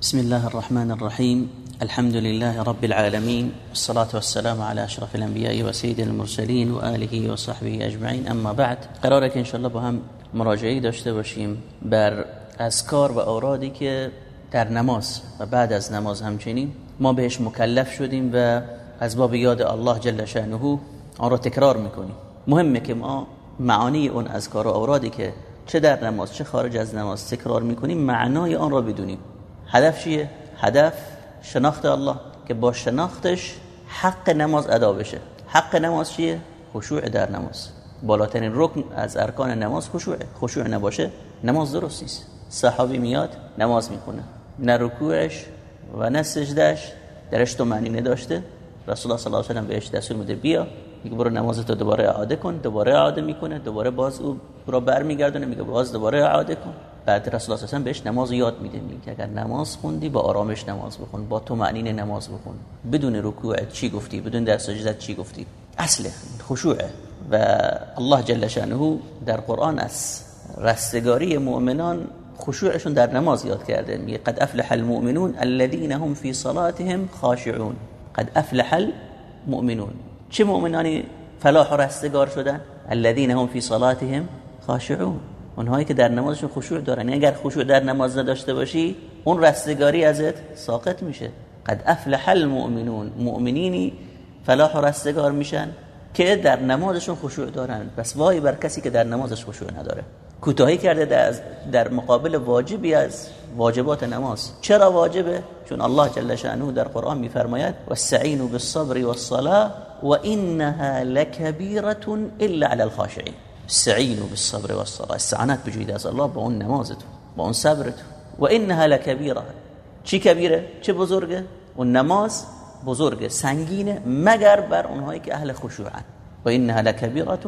بسم الله الرحمن الرحيم الحمد لله رب العالمين والصلاة والسلام على أشرف الأنبياء وسيد المرسلين وآله وصحبه أجمعين أما بعد قرارك إن شاء الله بهم مراجعه داشته باشیم بر اذکار و اورادی که در نماز و بعد از نماز همچنین ما بهش مکلف شدیم و از باب یاد الله جل شأنه آن را تکرار می‌کنیم مهمه که ما معانی اون اذکار و اورادی که چه در نماز چه خارج از نماز تکرار می‌کنیم معنای آن را بدونیم هدف چیه؟ هدف شناخت الله که با شناختش حق نماز ادا بشه. حق نماز چیه؟ خشوع در نماز. بالاترین رکن از ارکان نماز خشوعه خشوع نباشه نماز درست نیست صحابی میاد نماز می‌خونه. نه رکوعش و نه سجدش درش تو معنی نداشته. رسول الله صلی الله علیه و بهش دستور میده بیا. میگه برو نمازتو دوباره اعاده کن. دوباره اعاده می‌کنه. دوباره باز او رو برمیگردونه. میگه باز دوباره اعاده کن. بعد رسول الله صلی بهش نماز یاد میده میگه اگر نماز خوندی با آرامش نماز بخون با تو معنی نماز بخون. بدون رکوعت چی گفتی؟ بدون در سجدت چی گفتی؟ اصل خشوعه و الله جل شانه در قرآن از رستگاری مؤمنان خشوعشون در نماز یاد کرده. میگه قد افلح المؤمنون الذين هم في صلاتهم خاشعون. قد افلح المؤمنون. چه مؤمنانی فلاح و رستگار شدن؟ الذين هم في صلاتهم خاشعون. اونهایی که در نمازشون خشوع دارن. یعنی اگر خشوع در نماز نداشته باشی اون رستگاری ازت ساقط میشه. قد افلح المؤمنون. مؤمنینی فلاح و رستگار میشن که در نمازشون خشوع دارن. بس وای بر کسی که در نمازش خشوع نداره. کوتاهی کرده در, مقابل واجبی از واجبات نماز. چرا واجبه؟ چون الله جل شانه در قرآن میفرماید واستعینوا بالصبر والصلاه وانها لكبيره الا على الخاشعين استعینوا بالصبر والصلاه استعانت بجوید از الله با اون نمازتون با اون صبرتون و انها لكبيره چی کبیره؟ چه بزرگه؟ اون نماز بزرگه سنگینه مگر بر اونهایی که اهل خشوعن. و انها لكبيره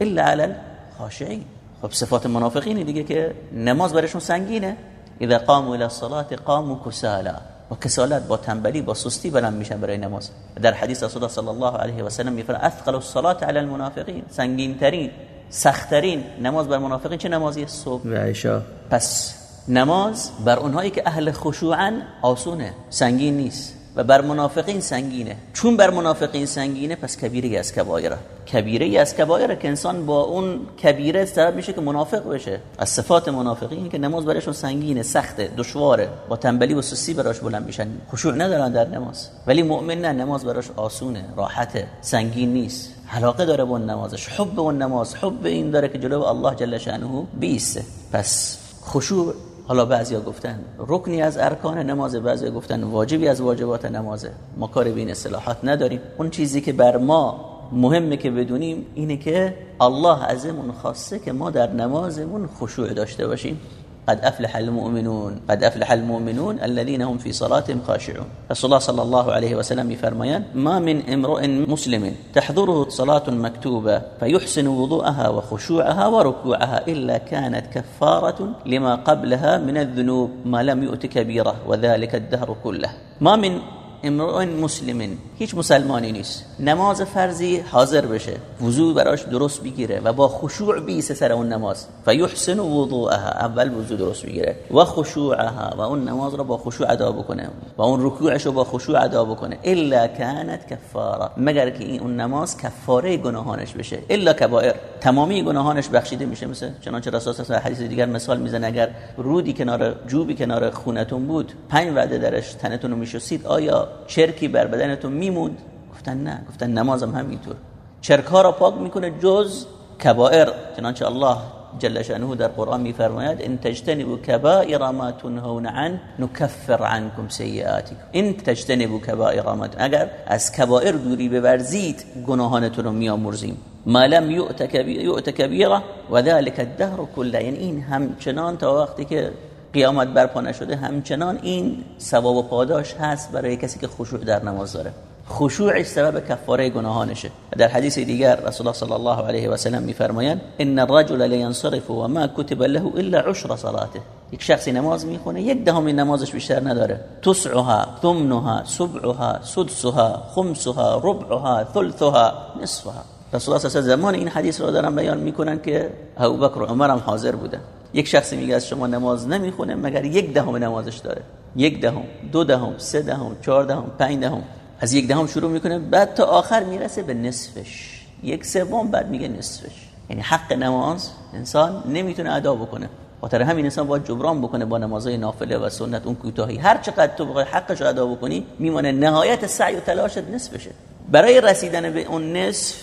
الا على الخاشعين خب صفات منافقین دیگه که نماز برشون سنگینه. اذا قاموا الى الصلاه قاموا كسالا با کسالت با تنبلی با سستی بلند میشن برای نماز. در حدیث رسول الله صلی الله علیه و سلم میفرماید اثقل الصلاه علی المنافقین. سنگین ترین سختترین نماز بر منافقین چه نمازی صبح. و عشا. پس نماز بر اونهایی که اهل خشوعن آسونه سنگین نیست. و بر منافقین سنگینه. چون بر منافقین سنگینه پس کبیره از کبایره کبیره از کبایره که انسان با اون کبیره سبب میشه که منافق بشه. از صفات منافقین که نماز برایشون سنگینه سخته دشواره. با تنبلی و سستی براش بلند میشن. خشوع ندارن در نماز. ولی مؤمن نه نماز براش آسونه راحته سنگین نیست. علاقه داره با نمازش. حب اون نماز. حب این داره که جلو الله جل شانه بیسته. پس خشوع حالا بعضیا گفتن رکنی از ارکان نمازه بعضیا گفتن واجبی از واجبات نمازه ما کار به این اصطلاحات نداریم. اون چیزی که بر ما مهمه که بدونیم اینه که الله ازمون خواسته که ما در نمازمون خشوع داشته باشیم. قد أفلح المؤمنون قد أفلح المؤمنون الذين هم في صلاتهم خاشعون. رسول الله صلى الله عليه وسلم يفرميان ما من امرئ مسلم تحضره صلاة مكتوبة فيحسن وضوءها وخشوعها وركوعها إلا كانت كفارة لما قبلها من الذنوب ما لم يؤت كبيرة وذلك الدهر كله. ما من امرؤ مسلم هیچ مسلمانی نیست. نماز فرضی حاضر بشه وضو براش درست بگیره و با خشوع بیسه سر اون نماز. فیحسن وضوءها اول وضو درست بگیره. و خشوعها و اون نماز رو با خشوع ادا بکنه. و اون رکوعش رو با خشوع ادا بکنه. الا كانت کفاره مگر که این اون نماز کفاره گناهانش بشه. الا کبائر. تمامی گناهانش بخشیده میشه مثل چنانچه رسول الله حدیث دیگر مثال می‌زنه اگر رودی کنار جوبی کنار خونتون بود پنج وعده درش تنتون رو میشستید آیا چرکی بر بدنتون میموند. گفتن نه گفتن نمازم همینطور. چرک ها را پاک می‌کنه جز کبائر چنانچه الله جل شانه در قرآن میفرماید ان تجتنبوا كبائر ما تنهون عن نكفر عنكم سیئاتكم ان تجتنبوا كبائر ما اگر از کبائر دوری بورزید گناهانتون رو میامرزیم ما لم یؤت کبیره و ذلك الدهر كله یعنی این همچنان تا وقتی که قیامت برپا نشده همچنان این ثواب و پاداش هست برای کسی که خشوع در نماز داره. خشوعش سبب کفاره گناهانشه. در حدیث دیگر رسول الله صلی الله علیه و سلم میفرمایند ان الرجل لینصرف و ما كتب له الا عشر صلاته. یک شخصی نماز می‌خونه یک دهم نمازش بیشتر نداره. تسعها ثمنها سبعها سدسها خمسها ربعها ثلثها نصفها. رسول الله صلی الله علیه و زمان این حدیث رو دارن بیان می‌کنن که ابوبکر و عمر هم حاضر بودن. یک شخصی میگه از شما نماز نمی‌خونه مگر یک دهم نمازش داره. یک دهم دو دهم سه دهم چهار دهم پنج دهم. از یک دهم شروع می‌کنه بعد تا آخر می‌رسه به نصفش. یک سوم بعد میگه نصفش. یعنی حق نماز انسان نمی‌تونه ادا بکنه. خاطر همین انسان باید جبران بکنه با نمازهای نافله و سنت اون کوتاهی. هر چقدر تو بخوای حقش رو ادا بکنی میمونه نهایت سعی و تلاشت نصفشه. برای رسیدن به اون نصف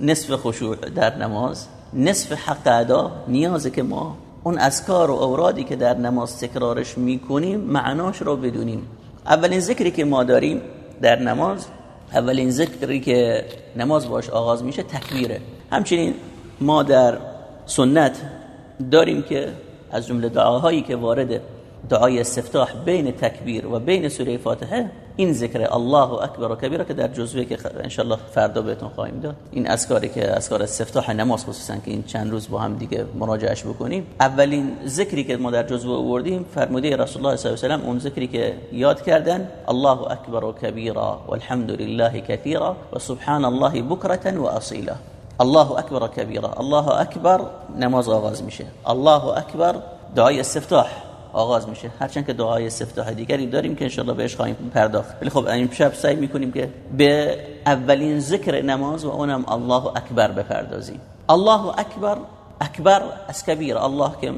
نصف خشوع در نماز نصف حق ادا نیازه که ما اون اذکار و اورادی که در نماز تکرارش می‌کنیم معناش رو بدونیم. اولین ذکری که ما داریم در نماز اولین ذکری که نماز باش آغاز میشه تکبیره. همچنین ما در سنت داریم که از جمله دعاهایی که وارد دعای استفتاح بین تکبیر و بین سوره فاتحه این ذکر الله اکبر و کبیره که در جزوه که انشالله فردا بهتون خواهیم داد. این اذکاری که اذکار استفتاح نماز خصوصا که این چند روز با هم دیگه مراجعش بکنیم. اولین ذکری که ما در جزوه آوردیم فرموده رسول الله صلی الله علیه و اون ذکری که یاد کردن الله اکبر و کبیرا والحمد لله كثيرا و سبحان الله بکرة و اصیلا. الله اکبر کبیرا الله اکبر نماز آغاز میشه. الله اکبر دعای استفتاح. آغاز میشه. هرچند که دعای استفتاح دیگری داریم که انشالله بهش خواهیم پرداخت. ولی خب شب سعی می‌کنیم که به اولین ذکر نماز و اونم الله اکبر بپردازیم. الله اکبر اکبر از کبیر. الله که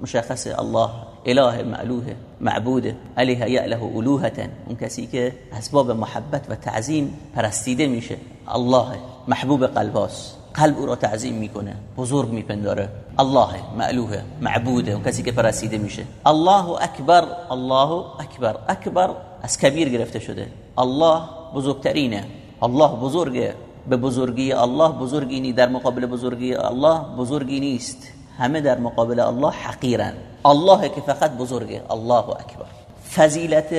مشخصه الله اله معلوه معبوده علیه یعله الوهتا اون کسی که اسباب محبت و تعظیم پرستیده میشه. الله محبوب قلباست قلب او را تعظیم می‌کنه بزرگ میپنداره. الله معلوه معبوده اون کسی که پرستیده میشه. الله اکبر الله اکبر اکبر از کبیر گرفته شده. الله بزرگترینه الله بزرگه به بزرگی الله بزرگی در مقابل بزرگی الله بزرگی نیست. همه در مقابل الله حقیرن. الله که فقط بزرگه الله اکبر. فضیلت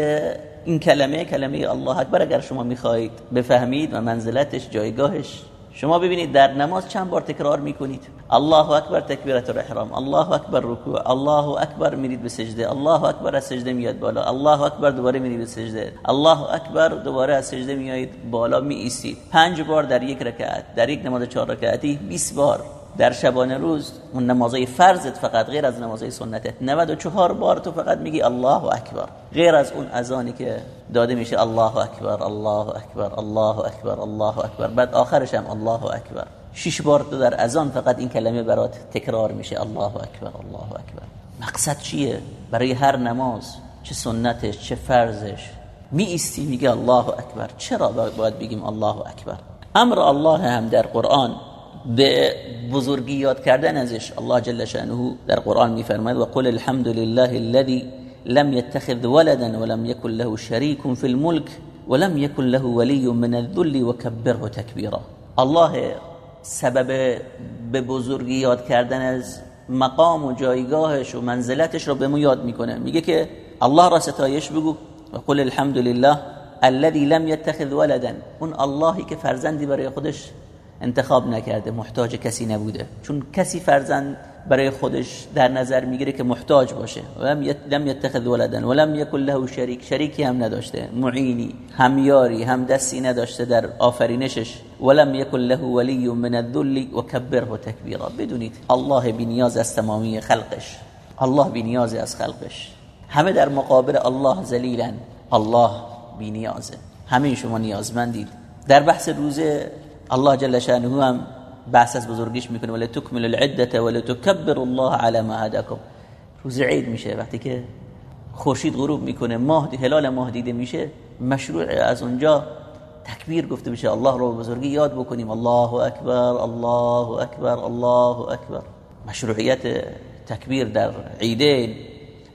این کلمه کلمه الله اکبر اگر شما می‌خواهید بفهمید و منزلتش جایگاهش شما ببینید در نماز چند بار تکرار می‌کنید. الله اکبر تکبیرت الاحرام الله اکبر رکوع. الله اکبر میرید به سجده. الله اکبر از سجده میاد بالا. الله اکبر دوباره میرید به سجده. الله اکبر دوباره از سجده میایید بالا می ایستید پنج بار در یک رکعت در یک نماز چهار رکعتی 20 بار. در شبانه روز اون نمازهای فرضت فقط غیر از نمازهای سنتت 94 بار تو فقط میگی الله اکبر. غیر از اون اذانی که داده میشه الله اکبر الله اکبر الله اکبر الله اکبر. بعد آخرش هم الله اکبر. شش بار تو در اذان فقط این کلمه برات تکرار میشه. الله اکبر الله اکبر. مقصد چیه؟ برای هر نماز چه سنتش چه فرضش. می ایستی میگه الله اکبر. چرا باید بگیم الله اکبر؟ امر الله هم در قرآن به بزرگی یاد کردن ازش الله جل شانه در قرآن میفرماید و قل الحمد لله الذي لم يتخذ ولدا ولم يكن له شريك في الملك ولم يكن له ولي من الذل وكبره تكبيرا الله سبب به بزرگی یاد کردن از مقام و جایگاهش و منزلتش رو به یاد می‌کنه. میگه که الله را ستایش بگو و قل الحمد لله الذي لم يتخذ ولدا. اون اللهی که فرزندی برای خودش انتخاب نکرده محتاج کسی نبوده. چون کسی فرزند برای خودش در نظر می‌گیره که محتاج باشه. لم یتخذ ولدن ولم یکن له شریک. شریکی هم نداشته معینی همیاری هم دستی نداشته در آفرینشش. ولم یکن له ولی من الذل و کبره تکبیرا. بدونید الله بنیاز از تمامی خلقش. الله بنیاز از خلقش. همه در مقابل الله ذلیلن الله بنیازه. همه شما نیازمندید. در بحث روزه الله جل شانه هم بحث از بزرگیش می‌کنه. ولی تکمل العده ولی تکبر الله على ما هداكم. روز عید میشه. وقتی که خورشید غروب می‌کنه ماه هلال ماه دیده میشه مشروع از اونجا تکبیر گفته بشه الله رو بزرگی یاد بکنیم. الله اکبر الله اکبر الله اکبر. مشروعیت تکبیر در عیدین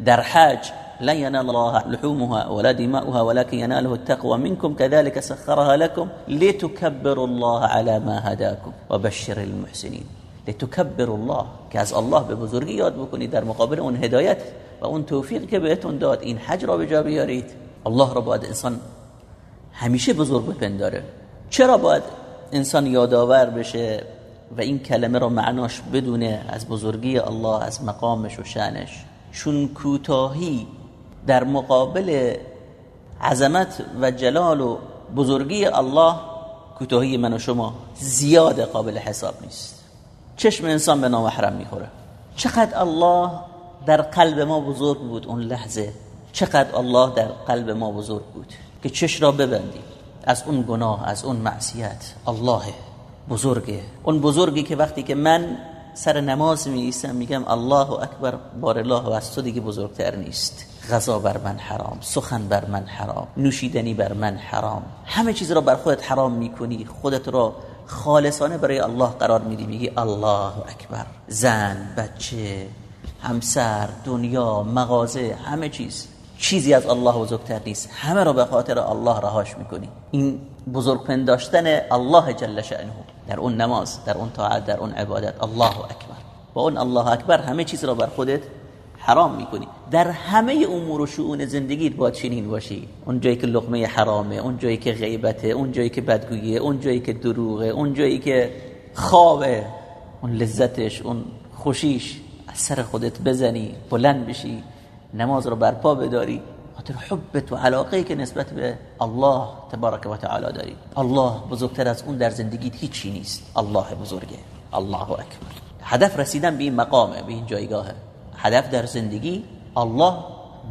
در حج لن ينال الله لحومها ولا دماؤها ولكن يناله التقوى منكم. كذلك سخرها لكم لتكبروا الله على ما هداكم وبشر المحسنين. لتكبروا الله که از الله به بزرگی یاد بکنید در مقابل اون هدایت و اون توفیق که بهتون داد این حج را به جا بیارید. الله را باید انسان همیشه بزرگ بپنداره. چرا باید انسان یادآور بشه و این کلمه را معناش بدونه؟ از بزرگی الله از مقامش و شانش چون کوتاهی در مقابل عظمت و جلال و بزرگی الله کوتاهی من و شما زیاد قابل حساب نیست. چشم انسان به نامحرم می‌خوره. چقدر الله در قلب ما بزرگ بود اون لحظه. چقدر الله در قلب ما بزرگ بود که چش را ببندیم. از اون گناه از اون معصیت الله بزرگه اون بزرگی که وقتی که من سر نماز می میگم الله اکبر بار الله و از تو دیگه بزرگتر نیست. غذا بر من حرام سخن بر من حرام نوشیدنی بر من حرام همه چیز را بر خودت حرام می‌کنی خودت را خالصانه برای الله قرار میدی میگی الله اکبر. زن بچه همسر دنیا مغازه همه چیز. چیزی از الله بزرگتر نیست. همه را به خاطر الله رهاش می‌کنی. این بزرگ پنداشتن الله جل شأنه. در اون نماز در اون طاعت در اون عبادت. الله اکبر. با اون الله اکبر همه چیز را بر خودت حرام می‌کنی. در همه امور و شؤون زندگیت باید چنین باشی. اون جایی که لقمه حرامه اون جایی که غیبته اون جایی که بدگوییه اون جایی که دروغه اون جایی که خوابه اون لذتش اون خوشیش از سر خودت بزنی بلند بشی نماز رو برپا بداری. خاطر حبت و علاقه که نسبت به الله تبارک و تعالی داری. الله بزرگتر از اون در زندگیت هیچی نیست. الله بزرگه. الله اکبر. هدف رسیدن به این مقامه به این جایگاهه. هدف در زندگی الله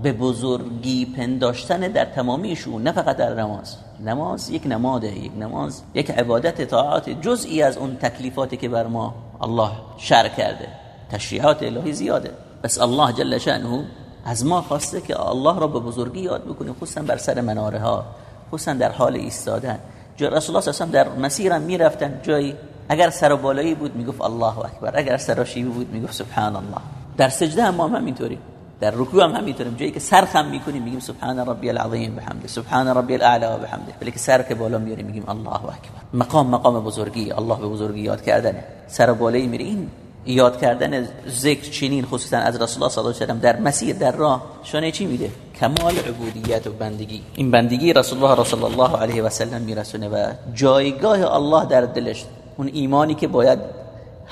به بزرگی پنداشتن در تمامی شون نه فقط در نماز. نماز یک نماده یک نماز یک عبادت طاعات جزئی از اون تکلیفاتی که بر ما الله شرع کرده. تشریعات الهی زیاده. بس الله جل شأنه از ما خواسته که الله را به بزرگی یاد بکنیم خصوصا بر سر مناره ها خصوصا در حال ایستادن. جا رسول الله صلی در مسیرم می‌رفتن جایی اگر سر بالایی بود می‌گفت الله اکبر اگر سراشیبی بود می‌گفت سبحان الله. در سجده هم ما همینطوری در رکوع هم همینطوریم. جایی که سر خم می‌کنیم میگیم سبحان ربی العظیم بحمده سبحان ربی الاعلى و بحمده. ولی که سر که بالا میاریم میگیم الله اکبر. مقام مقام بزرگی الله به بزرگی یاد کردنه. سر بالایی میری این یاد کردن ذکر چنین خصوصا از رسول الله صلی الله علیه و در مسیر در راه شانه چی میده؟ کمال عبودیت و بندگی. این بندگی رسول الله صلی الله علیه و سلم میرسونه و جایگاه الله در دلش اون ایمانی که باید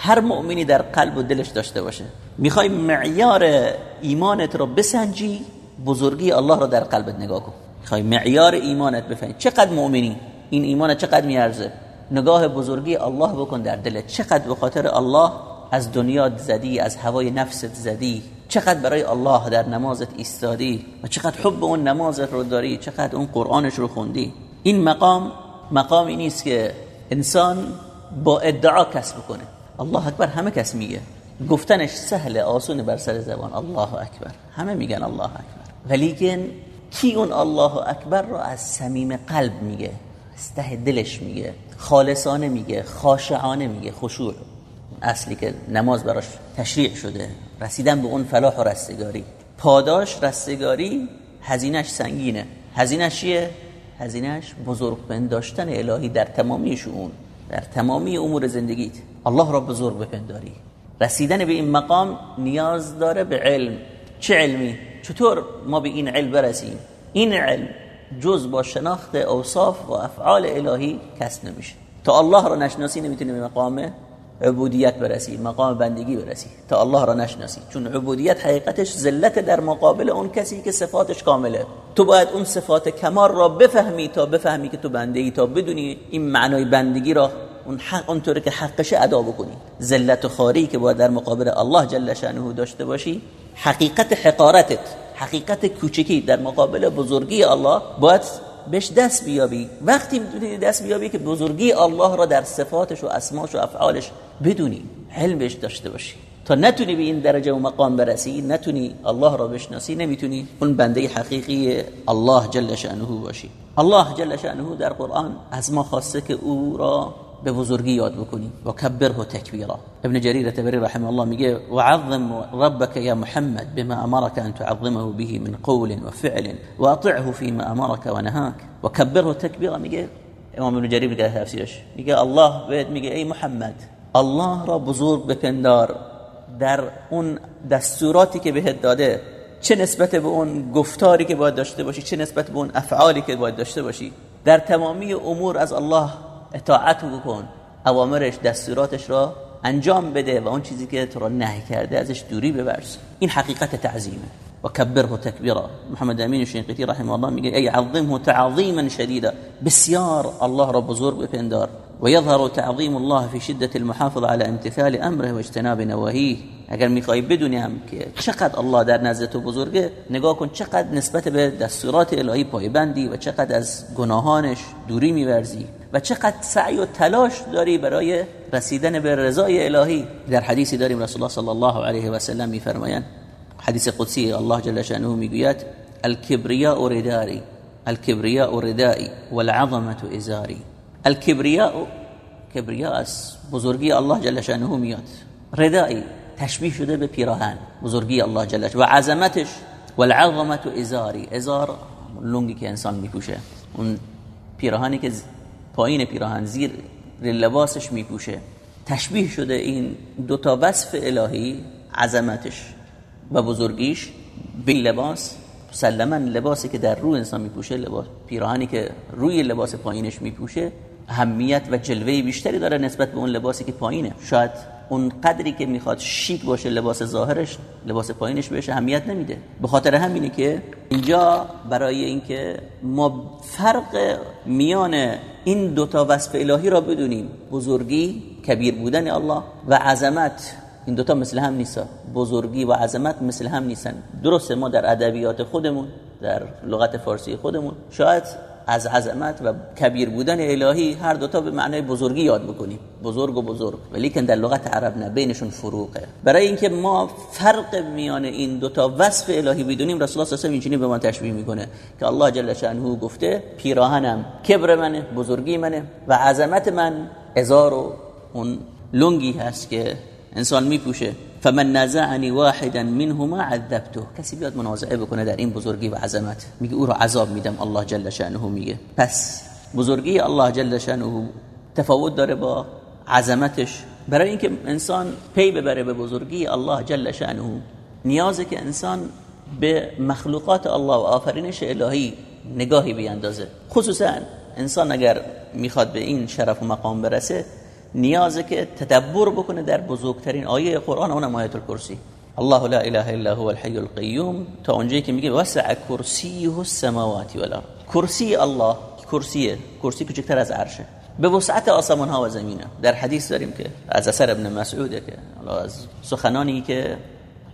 هر مؤمنی در قلب و دلش داشته باشه. می‌خوای معیار ایمانت رو بسنجی بزرگی الله رو در قلبت نگاه کن. می‌خوای معیار ایمانت بفهمی. چقدر مؤمنی؟ این ایمان چقدر میارزه؟ نگاه بزرگی الله بکن در دلت. چقدر به خاطر الله از دنیا زدی از هوای نفست زدی. چقدر برای الله در نمازت ایستادی؟ و چقدر حب اون نمازت رو داری؟ چقدر اون قرآنش رو خوندی؟ این مقام مقامی نیست که انسان با ادعا کسب کنه. الله اکبر همه کس میگه. گفتنش سهل آسون بر سر زبان. الله اکبر. همه میگن الله اکبر. ولیکن کی اون الله اکبر رو از صمیم قلب میگه؟ از ته دلش میگه. خالصانه میگه خاشعانه میگه خشوع. اصلی که نماز براش تشریع شده. رسیدن به اون فلاح و رستگاری. پاداش رستگاری هزینش سنگینه. هزینش چیه؟ هزینش بزرگ پنداشتن الهی در تمامی شؤون در تمامی امور زندگیت. الله را بزرگ بپنداری. رسیدن به این مقام نیاز داره به علم. چه علمی؟ چطور ما به این علم برسیم؟ این علم جز با شناخت اوصاف و افعال الهی کس نمیشه. تا الله را نشناسی نمی‌تونی به مقام عبودیت برسی مقام بندگی برسی تا الله را نشناسی. چون عبودیت حقیقتش ذلت در مقابل اون کسی که صفاتش کامله. تو باید اون صفات کمال را بفهمی تا بفهمی که تو بنده ای تا بدونی این معنای بندگی را اون حق اونطوری که حقش ادا بکنی. ذلت و خاری که باید در مقابل الله جل شانه داشته باشی حقیقت حقارتت حقیقت کوچکی در مقابل بزرگی الله باید بهش دست بیابی. وقتی می‌تونی دست بیابی که بزرگی الله را در صفاتش و اسماش و افعالش بدونی علم بهش داشته باشی. تا نتونی به این درجه و مقام برسی نتونی الله را بشناسی نمی‌تونی اون بنده حقیقی الله جل شأنه باشی. الله جل شأنه در قرآن از ما خواسته که او را به بزرگی یاد بکنی. و کبره تکبیرا. ابن جریر تبری رحمه الله میگه وعظم ربك يا محمد بما امرك ان تعظمه به من قول وفعل واطعه فيما امرك ونهاك وكبره تكبيرا میگه امام ابن جریر میگه تفسیرش. میگه الله بهت میگه ای محمد الله را بزرگ بپندار در اون دستوراتی که بهت داده. چه نسبت به اون گفتاری که باید داشته باشی چه نسبت به اون افعالی که باید داشته باشی. در تمامی امور از الله اطاعت بکن اوامرش دستوراتش را انجام بده و اون چیزی که تو را نهی کرده ازش دوری ببرس این حقیقت تعظیمه. و کبره تکبیرا. محمد امین شنقیطی رحمه الله میگه ای عظمه تعظیما شدیدا. بسیار الله را بزرگ بپندار. ويظهر تعظيم الله في شدة المحافظة على امتثال أمره واجتناب نواهيه اگر می‌خوای بدونیم که چقدر الله در نزد تو بزرگه نگاه کن چقدر نسبت به دستورات الهی پایبندی و چقدر از گناهانش دوری میورزی و چقدر سعی و تلاش داری برای رسیدن به رضای الهی. در حدیثی داریم رسول الله صلی الله علیه و سلم میفرمایند حدیث قدسی الله جل شانه می‌گوید الكبرياء رداري الكبرياء ردائي والعظمه ازاري الكبرياء کبریا از بزرگی الله جل شانه میاد. ردایی تشبیه شده به پیراهن بزرگی الله جل و عظمتش والعظمت ازاری ازار لنگی که انسان میپوشه. اون پیراهنی که پایین پیراهن زیر لباسش میپوشه. تشبیه شده این دو تا وصف الهی عظمتش و بزرگیش به لباس. مسلما لباسی که در روی انسان میپوشه لباس پیراهنی که روی لباس پایینش میپوشه اهمیت و جلوه بیشتری داره نسبت به اون لباسی که پایینه. شاید اون قدری که می‌خواد شیک باشه لباس ظاهرش لباس پایینش بهش اهمیت نمیده. به خاطر همینه که اینجا برای اینکه ما فرق میان این دوتا وصف الهی را بدونیم بزرگی کبیر بودن الله و عظمت این دوتا مثل هم نیست بزرگی و عظمت مثل هم نیستن. درسته ما در ادبیات خودمون در لغت فارسی خودمون شاید از عظمت و کبیر بودن الهی هر دوتا به معنای بزرگی یاد بکنیم. بزرگ و بزرگ. ولی که در لغت عرب نه بینشون فروقه برای اینکه ما فرق میان این دوتا وصف الهی بدونیم رسول الله صلی الله علیه به ما تشبیه می‌کنه که الله جل شانه گفته پیراهنم کبر منه بزرگی منه و عظمت من ازار و اون لنگی هست که انسان میپوشه. فمن نزعنی واحدا منهما عذبته. کسی بیاد منازعه بکنه در این بزرگی و عظمت. میگه او رو عذاب میدم الله جل شانه میگه. پس بزرگی الله جل شانه تفاوت داره با عظمتش. برای اینکه انسان پی ببره به بزرگی الله جل شانه نیازه که انسان به مخلوقات الله و آفرینش الهی نگاهی بیاندازه. خصوصا انسان اگر می‌خواد به این شرف و مقام برسه نیازه که تدبر بکنه در بزرگترین آیه قرآن اونم آیت الکرسی الله لا اله الا هو الحي القيوم تا اونجایی که میگه وسع کرسیه السماوات والارض. کرسی الله کرسیه کرسی کوچکتر از عرشه. به وسعت آسمان ها و زمینه. در حدیث داریم که از اثر ابن مسعوده که از سخنانی که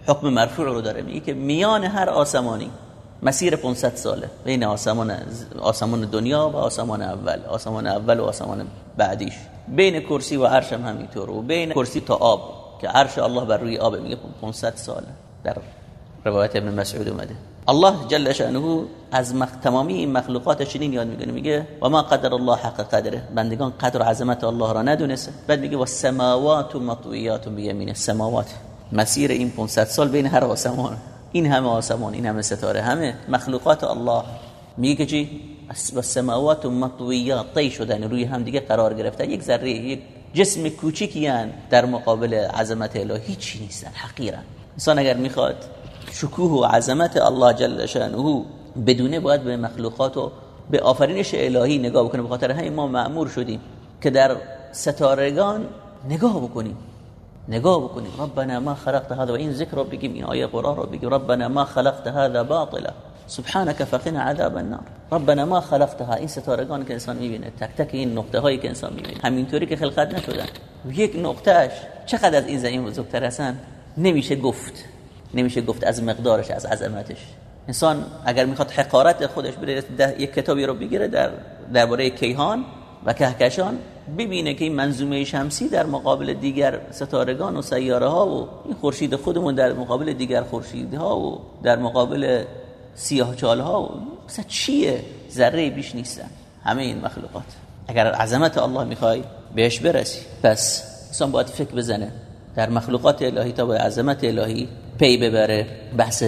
حکم مرفوع رو داره میگه که میان هر آسمانی مسیر 500 ساله. بین آسمان آسمان دنیا و آسمان اول. آسمان اول و آسمان بعدیش. بین کرسی و عرش هم همینطور. و بین کرسی تا آب. که عرش الله بر روی آب میگه 500 ساله. در روایت ابن مسعود اومده. الله جل شانه از. تمامی این مخلوقات چنین یاد میگه میگه و ما قدر الله حق قدره. بندگان قدر و عظمت الله را ندونسته بعد میگه و سماوات مطویات بیمین السماوات مسیر این 500 سال بین هر آسمان. این همه آسمان این همه ستاره همه مخلوقات الله. میگه چی؟ و سماوات مطویات طی شدن روی هم دیگه قرار گرفتن. یک ذره یک جسم کوچیکی در مقابل عظمت الهی. هیچی نیستن حقیرن. انسان اگر می‌خواد شکوه و عظمت الله جل شانه بدونه باید به مخلوقات و به آفرینش الهی نگاه بکنه. به خاطر همین ما معمور شدیم که در ستارگان نگاه بکنیم. نگاه بکنیم ربنا ما خلقت هذا و این ذکر رو بگیم این آیه قرآن رو بگیم ربنا ما خلقت هذا باطلا سبحانك فقنا عذاب النار. ربنا ما خلقتها این ستارگان که انسان می‌بینه تک تک این نقطه هایی که انسان می‌بینه همینطوری که خلقت نشدن. یک نقطهش چقدر از این زمین بزرگتر هستن؟ نمیشه گفت. نمیشه گفت از مقدارش از عظمتش. انسان اگر می‌خواد حقارت خودش بره یک کتابی رو بگیره در درباره کیهان و کهکشان ببینه که این منظومه شمسی در مقابل دیگر ستارگان و سیاره ها و این خورشید خودمون در مقابل دیگر خورشیدها و در مقابل سیاه چال ها مثلا چیه؟ ذره بیش نیستن. همه این مخلوقات. اگر عظمت الله می‌خوای بهش برسی. پس انسان باید فکر بزنه. در مخلوقات الهی تا به عظمت الهی پی ببره. بحث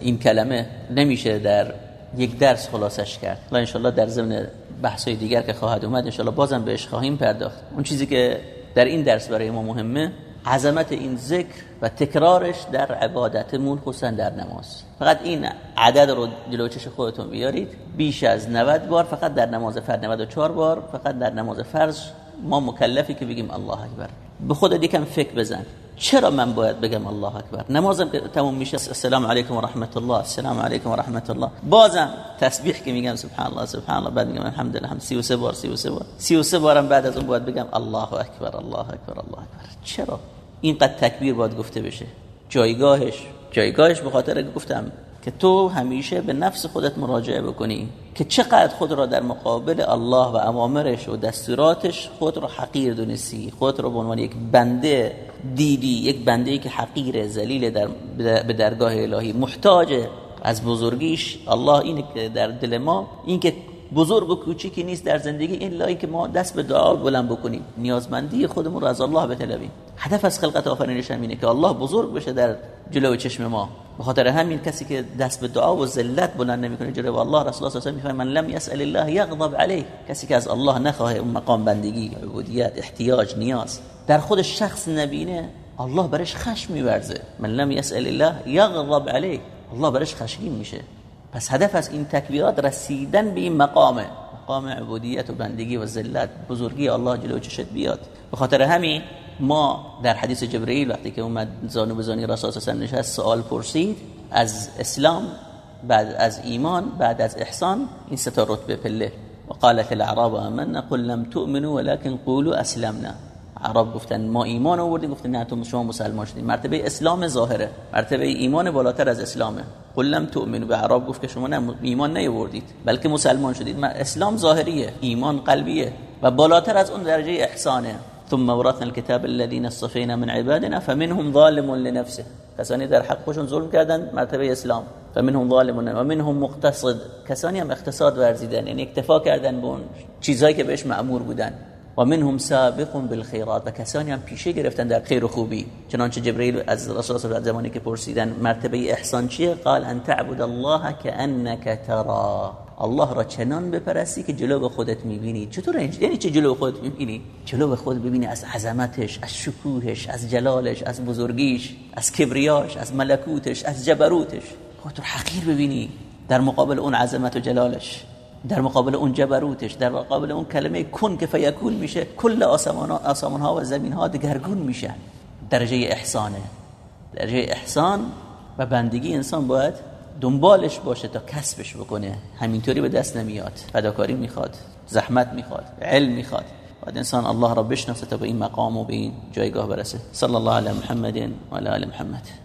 این کلمه نمیشه در یک درس خلاصش کرد. و انشالله در ضمن بحث های دیگر که خواهد اومد انشالله بازم بهش خواهیم پرداخت. اون چیزی که در این درس برای ما مهمه عظمت این ذکر و تکرارش در عبادتمون خصوصا در نماز. فقط این عدد رو جلو چش خودتون بیارید. بیش از 90 بار فقط در نماز فرض 94 بار فقط در نماز فرض ما مکلفی که بگیم الله اکبر. به خودت یکم فکر بزن. چرا من باید بگم الله اکبر؟ نمازم تموم میشه السلام علیکم و رحمت الله السلام علیکم و رحمت الله بازم تسبیح که میگم سبحان الله سبحان الله بعد میگم الحمدلله. هم 33 بار 33 بار. 33 بارم بعد از اون باید بگم الله اکبر الله اکبر الله اکبر. چرا؟ اینقدر تکبیر باید گفته بشه. جایگاهش جایگاهش به خاطر گفتم که تو همیشه به نفس خودت مراجعه بکنی که چقدر خود را در مقابل الله و امامرش و دستوراتش خود را حقیر دونستی خود را به عنوان یک بنده دیدی یک بنده ای که حقیر ذلیل در به درگاه الهی. محتاج از بزرگیش. الله اینه که در دل ما. این که بزرگ و کوچیکی نیست در زندگی. این لایی که ما دست به دعا بلند بکنیم. نیازمندی خودمون رو از الله بطلبیم هدف از خلقت آفرینش اینه که الله بزرگ بشه در جلو چشم ما. به خاطر همین کسی که دست به دعا و ذلت بلند نمی‌کنه جلو الله رسول الله صلی الله علیه و من لم يسأل الله یغضب علیه. کسی که از الله نخواه اون مقام بندگی عبودیت احتیاج نیاز. در خود شخص نبینه الله برش خشم میورزه. من لم يسأل الله یغضب علیه. الله برش خشمگین میشه. پس هدف از این تکبیرات رسیدن به این مقامه مقام عبودیت و بندگی و ذلت بزرگی الله جلو چشت بیاد. به خاطر همین ما در حدیث جبرئیل وقتی که اومد زانو به زانی رسول الله نشست سوال پرسید از اسلام بعد از ایمان بعد از احسان این سه تا رتبه پله. وقالت الاعراب آمنا قل لم تؤمنوا ولكن قولوا اسلمنا. عرب گفتن ما ایمان آوردیم گفتن نه تو شما مسلمان شدید مرتبه اسلام ظاهره. مرتبه ایمان بالاتر از اسلامه. قل لم تؤمنوا به عرب گفت که شما نه ایمان نیاوردید. بلکه مسلمان شدید. اسلام ظاهریه ایمان قلبیه و بالاتر از اون درجه احسانه. ثم ورثنا الكتاب الذين اصطفينا من عبادنا فمنهم ظالم لنفسه. کسانی در حقشون ظلم کردن مرتبه اسلام. فمنهم ظالم و منهم مقتصد. کسانی هم اقتصاد ورزیدن یعنی اکتفا کردن به چیزایی که بهش مأمور بودن. و منهم سابق بالخيرات و کسانی هم پیشه گرفتن در خیر و خوبی. چنانچه جبرئیل از رسول الله زمانی که پرسیدن مرتبه احسان چیه؟ قال ان تعبد الله كانك ترى الله را چنان بپرستی که جلو به خودت می‌بینی. چطور یعنی چه جلو خودت می‌بینی؟ جلو به خود ببینی از عظمتش از شکوهش از جلالش از بزرگیش از کبریاش از ملکوتش از جبروتش. خودت رو حقیر ببینی در مقابل اون عظمت و جلالش. در مقابل اون جبروتش در مقابل اون کلمه کن که فیکون میشه کل آسمان ها, آسمان ها و زمین ها دگرگون میشن درجه احسانه. درجه احسان و بندگی انسان باید دنبالش باشه تا کسبش بکنه. همینطوری به دست نمیاد. فداکاری می‌خواد زحمت می‌خواد علم می‌خواد. باید انسان الله را بشناسه تا به این مقام و به این جایگاه برسه. صلی الله علی محمد و علی محمد.